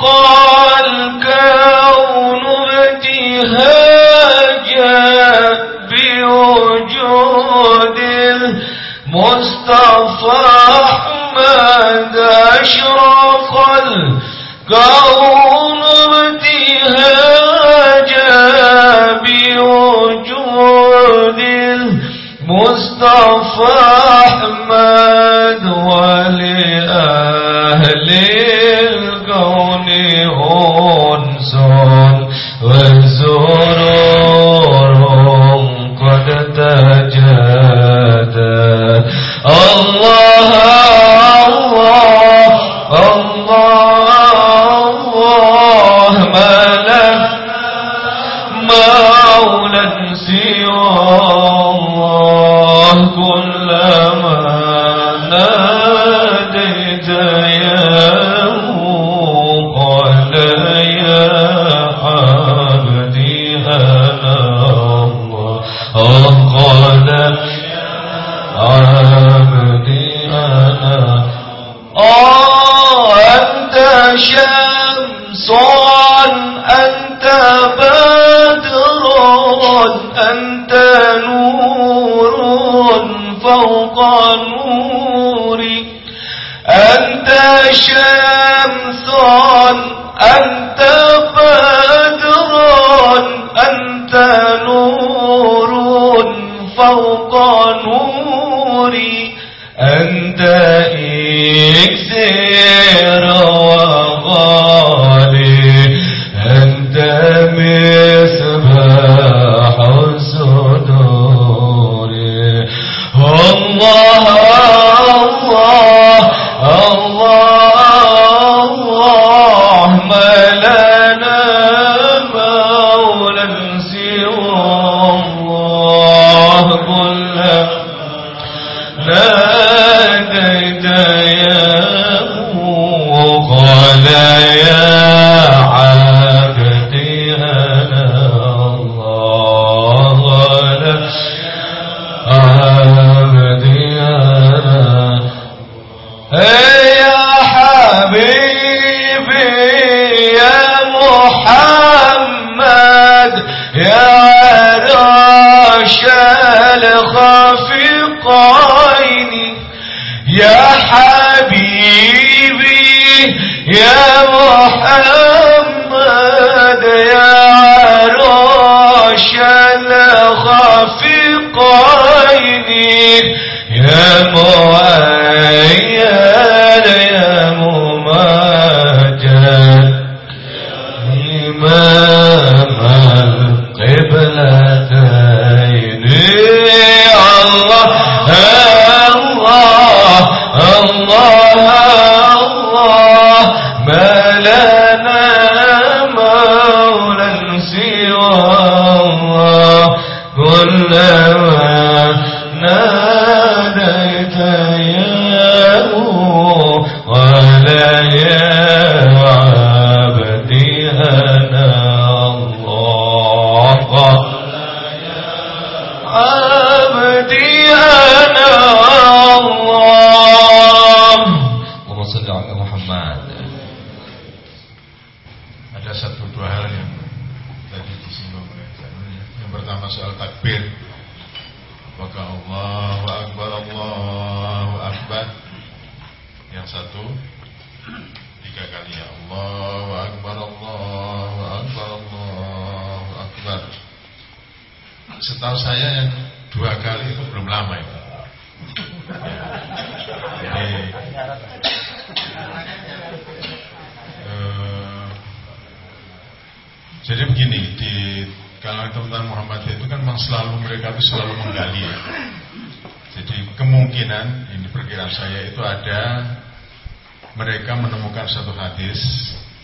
أشرق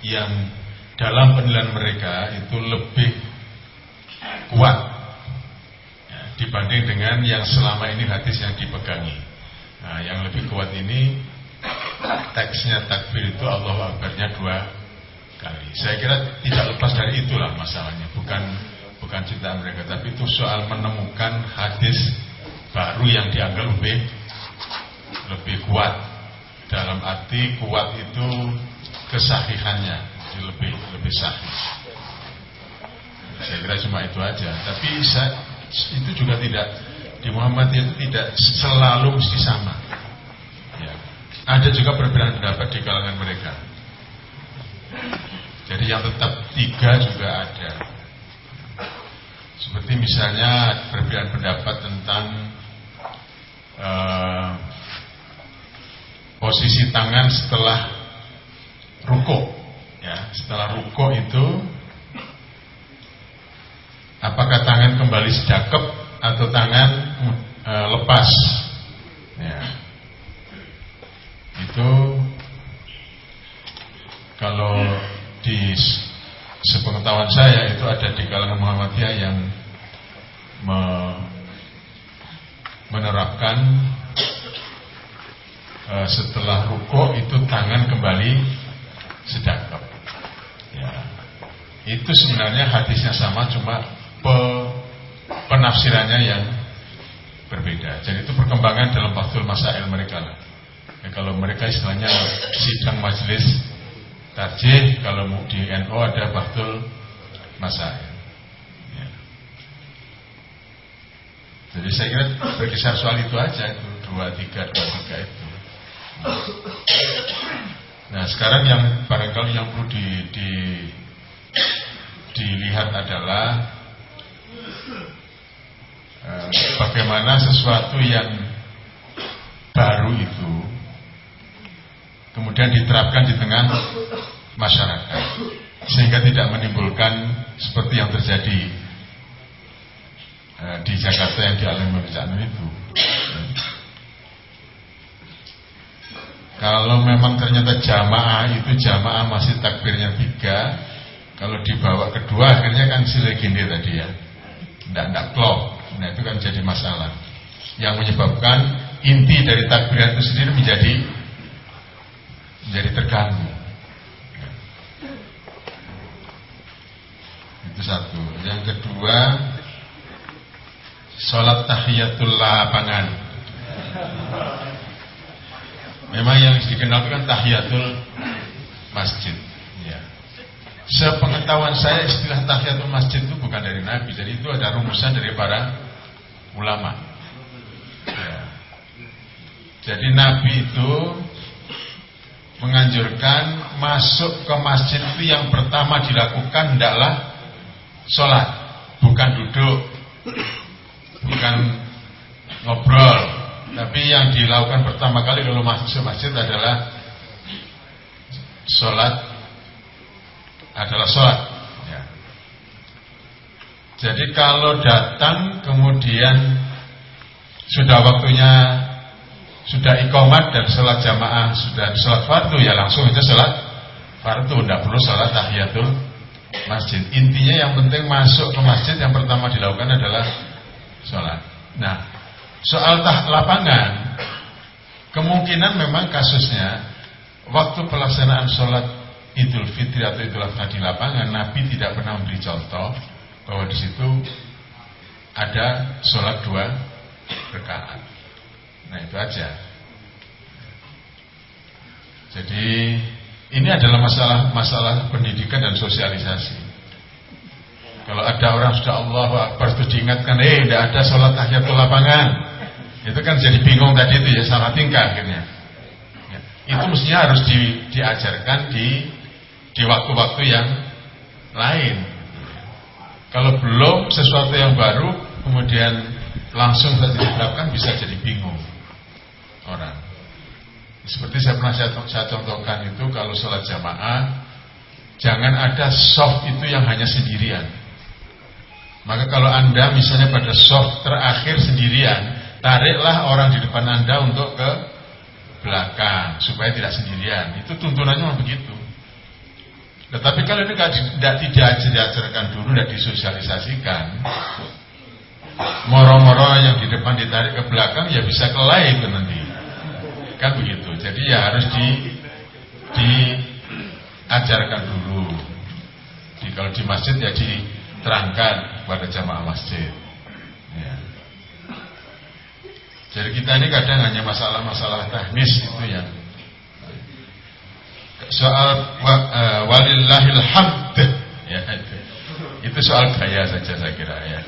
yang dalam penilaian mereka itu lebih kuat ya, dibanding dengan yang selama ini hadis yang dipegangi. Nah, yang lebih kuat ini teksnya takbir itu Allah Akbarnya dua kali. Saya kira tidak lepas dari itulah masalahnya, bukan bukan cinta mereka, tapi itu soal menemukan hadis baru yang dianggap lebih lebih kuat. Dalam arti kuat itu kesahihannya jadi lebih lebih sahih. Saya kira cuma itu aja. Tapi saya, itu juga tidak di Muhammad itu tidak selalu mesti sama. Ya. ada juga perbedaan pendapat di kalangan mereka. Jadi yang tetap tiga juga ada. Seperti misalnya perbedaan pendapat tentang uh, posisi tangan setelah ruko. Ya, setelah ruko itu apakah tangan kembali sedakep atau tangan e, lepas? Ya. Itu kalau di sepengetahuan saya itu ada di kalangan Muhammadiyah yang me, menerapkan e, setelah ruko itu tangan kembali sedangkan Ya. Itu sebenarnya hadisnya sama cuma pe penafsirannya yang berbeda. Jadi itu perkembangan dalam faktor masail mereka lah. Ya, kalau mereka istilahnya sidang majelis tarjih, kalau di NO ada faktor masail. Ya. Jadi saya kira berkisar soal itu aja, itu dua tiga dua tiga itu. Nah sekarang yang barangkali yang perlu di, di, dilihat adalah eh, bagaimana sesuatu yang baru itu kemudian diterapkan di tengah masyarakat sehingga tidak menimbulkan seperti yang terjadi eh, di Jakarta yang dialami oleh itu. Kalau memang ternyata jamaah itu jamaah masih takbirnya tiga, kalau dibawa kedua akhirnya kan silegende tadi ya, tidak tidak klop. Nah itu kan jadi masalah. Yang menyebabkan inti dari takbir itu sendiri menjadi menjadi terganggu. Itu satu. Yang kedua, sholat tahiyatul lapangan. Memang yang dikenal itu kan tahiyatul masjid. Ya. Sepengetahuan saya istilah tahiyatul masjid itu bukan dari Nabi, jadi itu ada rumusan dari para ulama. Ya. Jadi Nabi itu menganjurkan masuk ke masjid itu yang pertama dilakukan hendaklah sholat, bukan duduk, bukan ngobrol, tapi yang dilakukan pertama kali kalau masuk masjid adalah sholat, adalah sholat. Ya. Jadi kalau datang kemudian sudah waktunya sudah ikomat dan sholat jamaah sudah sholat fardu ya langsung itu sholat fardu tidak perlu sholat tahiyatul masjid. Intinya yang penting masuk ke masjid yang pertama dilakukan adalah sholat. Nah, soal tah lapangan, kemungkinan memang kasusnya waktu pelaksanaan sholat Idul Fitri atau Idul Adha di lapangan, Nabi tidak pernah memberi contoh bahwa di situ ada sholat dua rakaat. Nah itu aja. Jadi ini adalah masalah masalah pendidikan dan sosialisasi. Kalau ada orang sudah Allah Akbar diingatkan, eh tidak ada sholat tahiyatul lapangan. Itu kan jadi bingung tadi itu ya salah tingkah akhirnya. Ya, itu mestinya harus di, diajarkan di di waktu-waktu yang lain. Kalau belum sesuatu yang baru, kemudian langsung saja diterapkan bisa jadi bingung orang. Seperti saya pernah saya, saya contohkan itu kalau sholat jamaah Jangan ada soft itu yang hanya sendirian Maka kalau anda misalnya pada soft terakhir sendirian Tariklah orang di depan anda untuk ke belakang Supaya tidak sendirian Itu tuntunannya begitu Tetapi kalau ini tidak, tidak diajarkan dulu Dan disosialisasikan Moro-moro yang di depan ditarik ke belakang Ya bisa kelai itu nanti Kan begitu. Jadi ya harus di diajarkan dulu. Di, kalau di masjid ya diterangkan kepada jamaah masjid. Ya. Jadi kita ini kadang hanya masalah-masalah teknis itu yang soal wa, uh, walillahil hamd ya itu. itu soal gaya saja saya kira ya.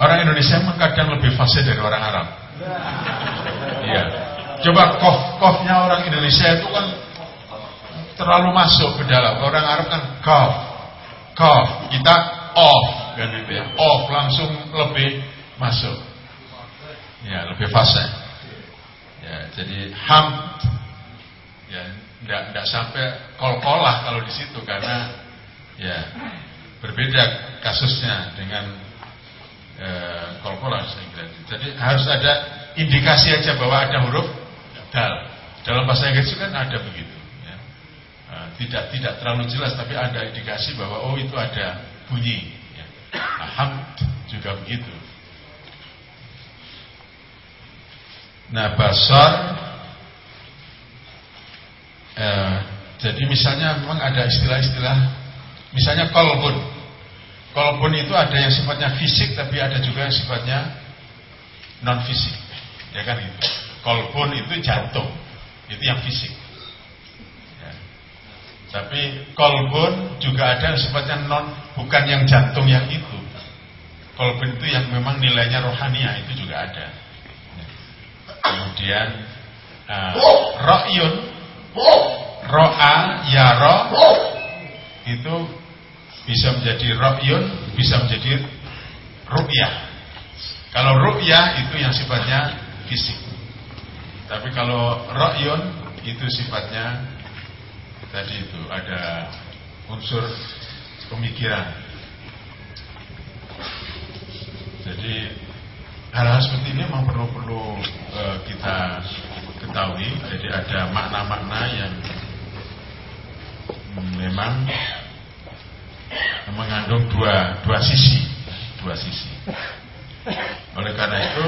Orang Indonesia memang kadang lebih fasih dari orang Arab. Iya. Coba kof-kofnya orang Indonesia itu kan terlalu masuk ke dalam. Orang Arab kan kof, kof. Kita off kan gitu ya. Off langsung lebih masuk. Ya, lebih fase. Ya, jadi hamd ya tidak tidak sampai kol-kolah kalau di situ karena ya berbeda kasusnya dengan eh, kol-kolah saya. Jadi harus ada indikasi aja bahwa ada huruf dal. Dalam bahasa Inggris kan ada begitu. Ya. Nah, tidak tidak terlalu jelas, tapi ada indikasi bahwa oh itu ada bunyi. Ya. Nah, hamd juga begitu. Nah basar eh, Jadi misalnya memang ada istilah-istilah Misalnya kolbun Kolbun itu ada yang sifatnya fisik Tapi ada juga yang sifatnya non fisik ya kan gitu. Kolbun itu jantung, itu yang fisik. Ya. Tapi kolbun juga ada yang sifatnya non, bukan yang jantung yang itu. Kolbun itu yang memang nilainya rohania itu juga ada. Kemudian uh, ro'yun, ro'a, yaro, itu bisa menjadi ro'yun, bisa menjadi ru'yah. Kalau ru'yah itu yang sifatnya fisik. Tapi kalau ro'yun itu sifatnya tadi itu ada unsur pemikiran. Jadi hal-hal seperti ini memang perlu perlu e, kita ketahui. Jadi ada makna-makna yang memang mengandung dua dua sisi, dua sisi. Oleh karena itu,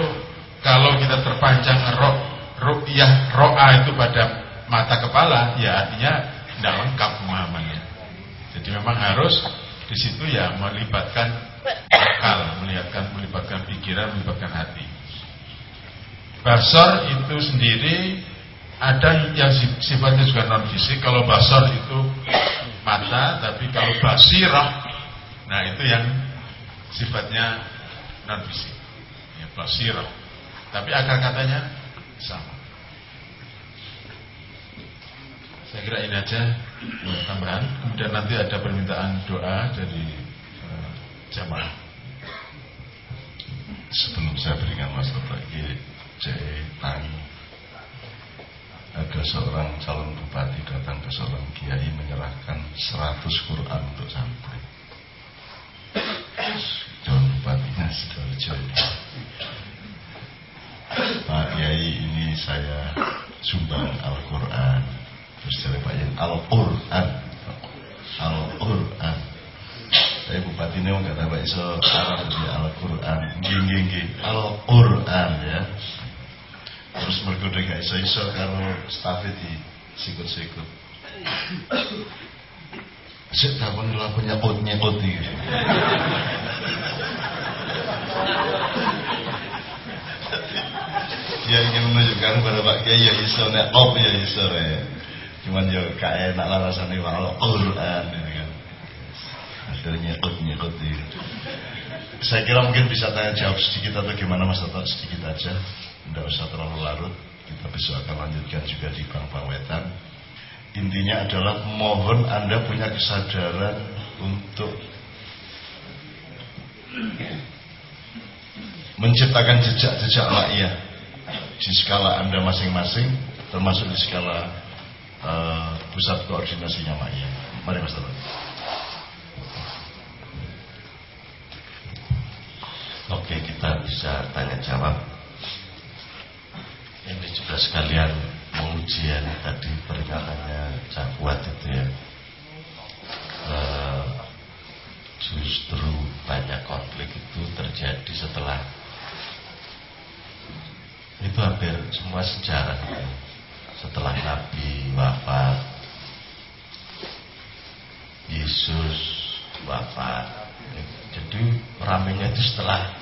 kalau kita terpancang roh ru'yah ro'a itu pada mata kepala, ya artinya tidak lengkap pemahamannya. Jadi memang harus di situ ya melibatkan akal, melibatkan melibatkan pikiran, melibatkan hati. Basor itu sendiri ada yang sifatnya juga non fisik. Kalau basor itu mata, tapi kalau basirah, nah itu yang sifatnya non fisik. Ya, basirah. Tapi akar katanya sama. Saya kira ini aja tambahan. Kemudian nanti ada permintaan doa dari jamaah. Sebelum saya berikan Mas lagi, Tani ada seorang calon bupati datang ke seorang kiai menyerahkan 100 Quran untuk santri. Calon bupatinya Sidoarjo ini. Pak Kiai ini saya sumbang Al-Quran Terus dari Pak Al-Quran Al-Quran Saya bupati ini nggak tahu Iso Arab Al-Quran. Gini Al-Quran ya. Terus mergoda gak iso-iso kalau staff di sikut-sikut Sik takon lha nyekut nyekut iki. Dia ingin menunjukkan kepada Pak Kiai ya iso nek op ya iso ya. Cuman yo gak enak lah rasane Quran ini Akhirnya nyekut nyekut iki. Saya kira mungkin bisa tanya jawab sedikit atau gimana Mas Toto? Sedikit aja. Tidak usah terlalu larut. Kita besok akan lanjutkan juga di Bang Bang Wetan intinya adalah mohon anda punya kesadaran untuk menciptakan jejak-jejak rakyat di skala anda masing-masing termasuk di skala uh, pusat koordinasinya rakyat mari mas Tuhan Oke kita bisa tanya jawab. Ini juga sekalian menguji ya tadi peringatannya itu ya e, justru banyak konflik itu terjadi setelah itu hampir semua sejarah itu setelah Nabi wafat Yesus wafat jadi ramenya itu setelah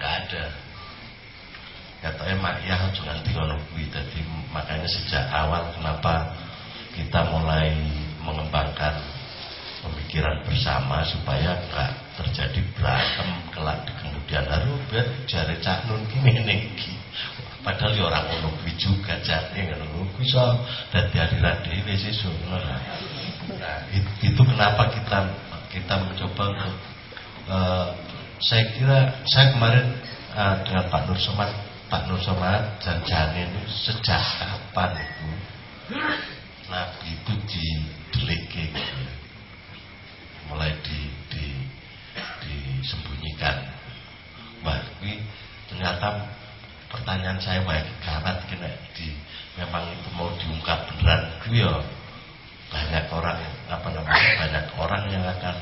nggak ada katanya Maria jangan ngono kuwi Jadi makanya sejak awal kenapa kita mulai mengembangkan pemikiran bersama supaya enggak terjadi berantem kelak di kemudian hari. Biar jari cak nun gini padahal ya orang ngono kuwi juga jare ngono kuwi iso dadi aliran dhewe sesuk nah itu kenapa kita kita mencoba untuk uh, saya kira saya kemarin uh, dengan Pak Nur Somad Pak Nur Somad dan Janin sejak kapan itu Nabi itu dideleke gitu ya. mulai di, di disembunyikan. Ini ternyata pertanyaan saya wah karat kena di memang itu mau diungkap beneran. Itu ya. Banyak orang apa namanya banyak orang yang akan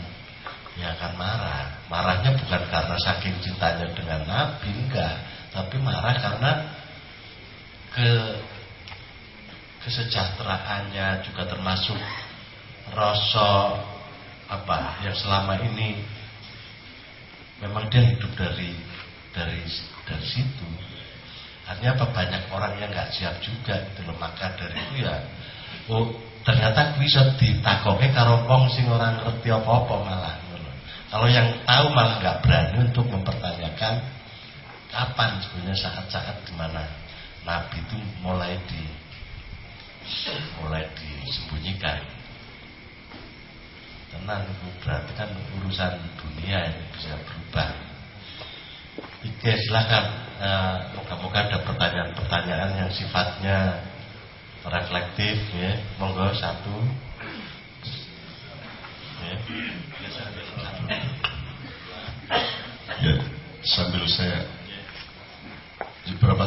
yang akan marah. Marahnya bukan karena saking cintanya dengan Nabi enggak tapi marah karena ke kesejahteraannya juga termasuk rasa apa yang selama ini memang dia hidup dari dari dari situ. Artinya apa? Banyak orang yang nggak siap juga itu maka dari itu ya oh ternyata bisa ditakoke karo wong sing orang ngerti apa-apa malah kalau yang tahu malah nggak berani untuk mempertanyakan kapan sebenarnya saat-saat di mana Nabi itu mulai di mulai disembunyikan? Tenang itu berarti kan urusan dunia ini bisa berubah. Oke silahkan eh, Moga-moga ada pertanyaan-pertanyaan yang sifatnya reflektif ya. Monggo satu. Ya. ya sambil saya Berapa?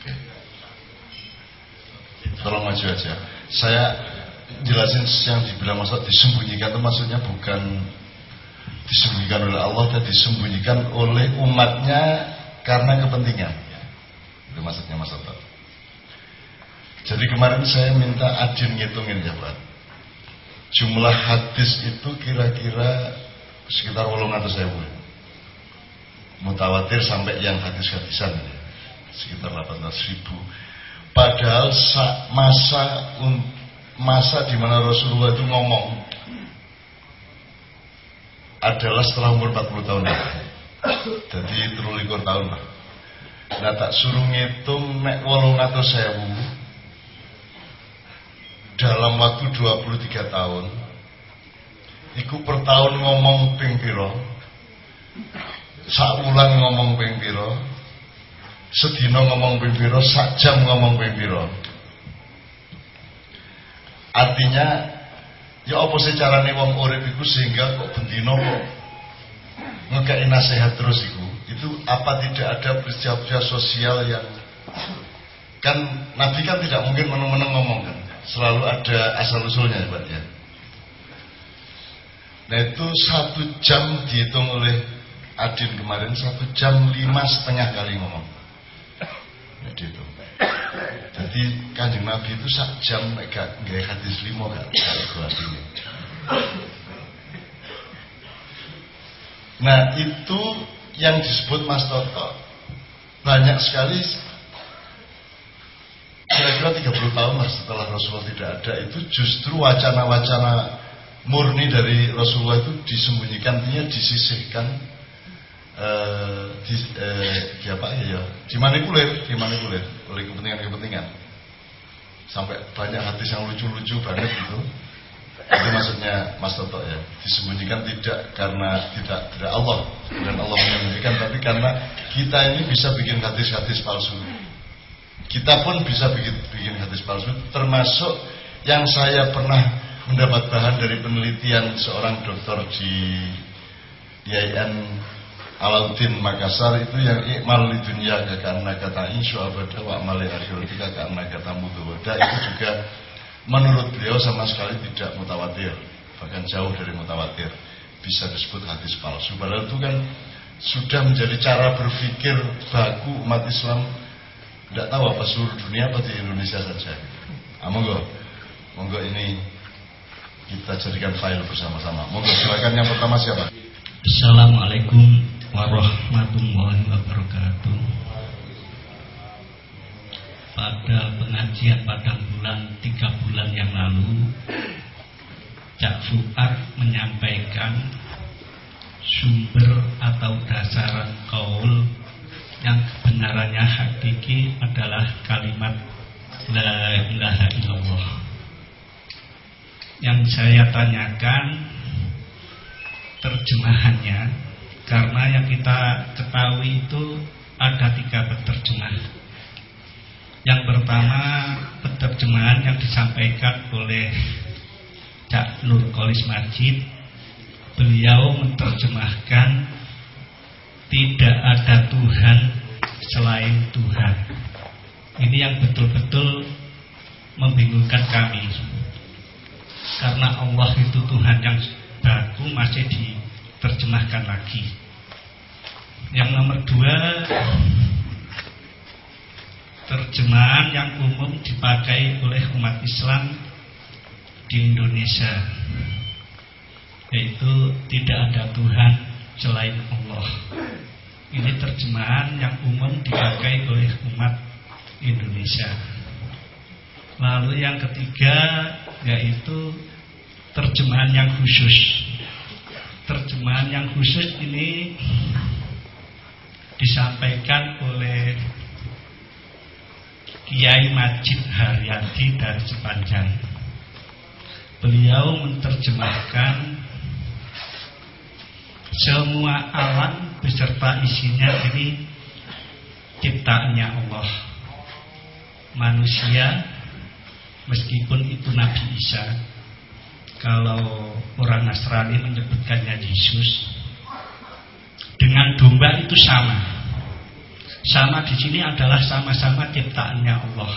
Oke. Tolong maju aja. Saya jelasin yang dibilang maksud disembunyikan itu maksudnya bukan disembunyikan oleh Allah dan disembunyikan oleh umatnya karena kepentingan. Itu maksudnya Mas Toto. Jadi kemarin saya minta Adin ngitungin ya Pak. Jumlah hadis itu kira-kira sekitar atau sewu. Mutawatir sampai yang hadis-hadisan sekitar 18 ribu. Padahal masa masa di mana Rasulullah itu ngomong adalah setelah umur 40 tahun. Jadi terulikur tahun lah. Nah tak suruh ngitung nek wolong atau sewu dalam waktu 23 tahun Iku per tahun ngomong ping Sak bulan ngomong ping piro Sedina ngomong ping piro Sak jam ngomong ping piro Artinya Ya apa sih carane wong urip iku sehingga kok bendino kok ngekei nasihat terus iku? Itu apa tidak ada peristiwa sosial yang kan Nabi kan tidak mungkin meneng-meneng ngomong kan? Selalu ada asal usulnya Pak ya. Nah itu satu jam dihitung oleh Adin kemarin satu jam lima setengah kali ngomong. Ya itu. Jadi kanjeng Nabi itu sak jam gak gak hadis lima kan nah itu yang disebut Mas Toto banyak sekali kira-kira 30 tahun lah setelah Rasulullah tidak ada itu justru wacana-wacana murni dari Rasulullah itu disembunyikan disisihkan eh, di, eh, di apa ya, ya? Dimanipulir dimanipulir oleh kepentingan-kepentingan sampai banyak hadis yang lucu-lucu banget gitu. Itu maksudnya Mas Toto ya. Disembunyikan tidak karena tidak tidak Allah. Dan Allah menyembunyikan tapi karena kita ini bisa bikin hadis-hadis palsu. Kita pun bisa bikin bikin hadis palsu termasuk yang saya pernah mendapat bahan dari penelitian seorang dokter di IAIN Alauddin Makassar itu yang ikmal di dunia karena kata insya abada wa amali akhiratika karena kata mudawada itu juga menurut beliau sama sekali tidak mutawatir bahkan jauh dari mutawatir. Bisa disebut hadis palsu. Padahal itu kan sudah menjadi cara berpikir baku umat Islam. Tidak tahu apa seluruh dunia apa di Indonesia saja. Ah, monggo. Monggo ini kita jadikan file bersama-sama. Monggo silakan yang pertama siapa? Assalamualaikum warahmatullahi wabarakatuh. Pada pengajian pada bulan tiga bulan yang lalu Cak Fuad menyampaikan sumber atau dasaran kaul yang kebenarannya hakiki adalah kalimat La ilaha illallah. Yang saya tanyakan terjemahannya karena yang kita ketahui itu ada tiga penerjemah yang pertama penerjemahan yang disampaikan oleh Cak Nur Kolis Majid Beliau menerjemahkan Tidak ada Tuhan selain Tuhan. Ini yang betul-betul membingungkan kami. Karena Allah itu Tuhan yang baku masih diterjemahkan lagi Yang nomor dua terjemahan yang umum dipakai oleh umat Islam di Indonesia yaitu tidak ada Tuhan selain Allah. Ini terjemahan yang umum dipakai oleh umat Indonesia. Lalu yang ketiga yaitu terjemahan yang khusus. Terjemahan yang khusus ini disampaikan oleh Kiai Majid Haryanti dari Sepanjang. Beliau menerjemahkan semua alam beserta isinya ini ciptaannya Allah. Manusia meskipun itu Nabi Isa kalau orang Nasrani menyebutkannya Yesus dengan domba itu sama sama di sini adalah sama-sama ciptaannya Allah.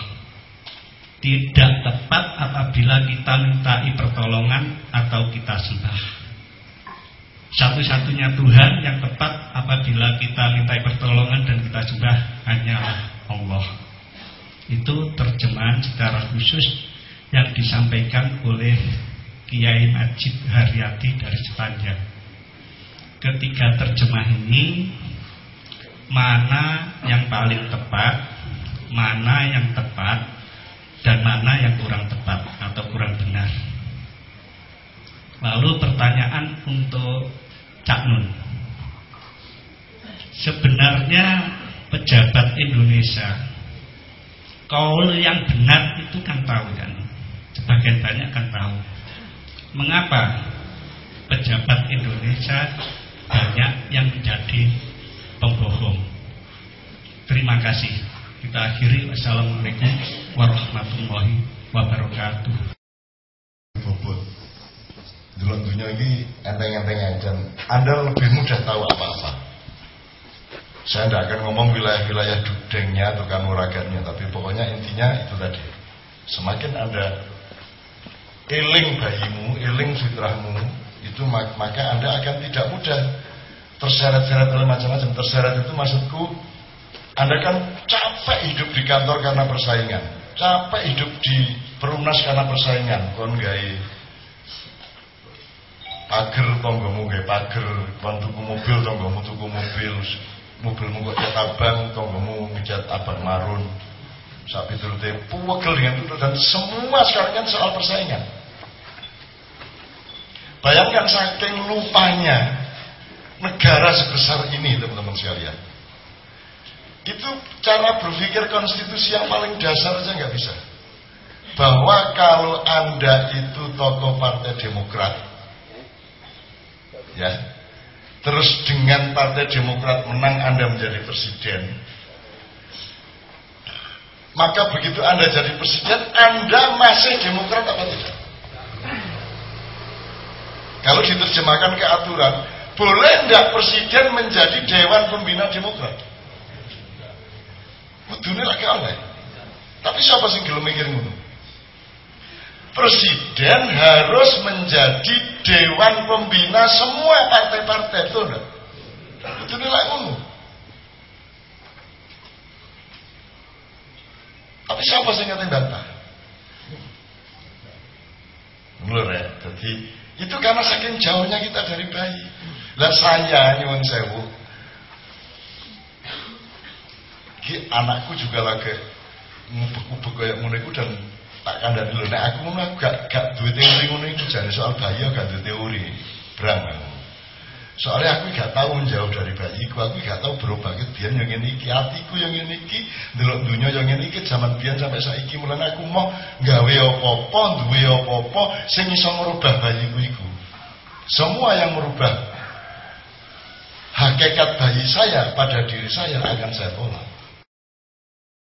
tidak tepat apabila kita mintai pertolongan atau kita sembah. Satu-satunya Tuhan yang tepat apabila kita mintai pertolongan dan kita sembah hanyalah Allah. Itu terjemahan secara khusus yang disampaikan oleh Kiai Majid Haryati dari Sepanjang. Ketiga terjemah ini mana yang paling tepat, mana yang tepat, dan mana yang kurang tepat atau kurang benar. Lalu pertanyaan untuk Cak Nun. Sebenarnya pejabat Indonesia kaul yang benar itu kan tahu kan. Sebagian banyak kan tahu. Mengapa pejabat Indonesia banyak yang menjadi pembohong? Terima kasih. Kita akhiri. Wassalamualaikum warahmatullahi wabarakatuh. Bobot. Dulu dunia ini enteng-enteng aja. Anda lebih mudah tahu apa-apa. Saya tidak akan ngomong wilayah-wilayah dudengnya atau kanuragannya Tapi pokoknya intinya itu tadi. Semakin Anda Eling bayimu, eling fitrahmu Itu maka Anda akan tidak mudah Terseret-seret oleh macam-macam Terseret itu maksudku anda kan capek hidup di kantor karena persaingan. Capek hidup di perumnas karena persaingan. Kon gay pager tonggomu gay pager, kon tuku mobil tonggomu tuku mobil, mobilmu kok cat abang, tonggomu ngecat abang marun. Sapi turute puwegel dengan itu dan semua sekarang kan soal persaingan. Bayangkan saking lupanya negara sebesar ini teman-teman sekalian itu cara berpikir konstitusi yang paling dasar aja nggak bisa. Bahwa kalau Anda itu tokoh partai demokrat, ya, terus dengan partai demokrat menang Anda menjadi presiden, maka begitu Anda jadi presiden, Anda masih demokrat apa tidak? Kalau diterjemahkan ke aturan, boleh tidak presiden menjadi dewan pembina demokrat? Kudune lagi oleh. Tapi siapa sih gelem mikir ngono? Presiden harus menjadi dewan pembina semua partai-partai, betul enggak? Kudune lagi. Tapi siapa sih ngerti bantah? Mulai ya, jadi itu karena saking jauhnya kita dari bayi. Lah saya nyuwun sewu, Ki anakku juga lagi ngubek-ngubek kayak ngono iku dan tak kandhani lho nek aku ngono gak gak duwe teori ngono iku jane soal bayi gak duwe teori. Brang. Soalnya aku gak tahu menjauh dari bayiku, aku gak tahu berubah ke biyen yang ini hatiku yang ini delok dunia yang ini zaman biyen sampai saiki mulane aku mau gawe apa-apa, duwe apa-apa sing iso merubah bayiku iku. Semua yang merubah hakikat bayi saya pada diri saya akan saya tolak.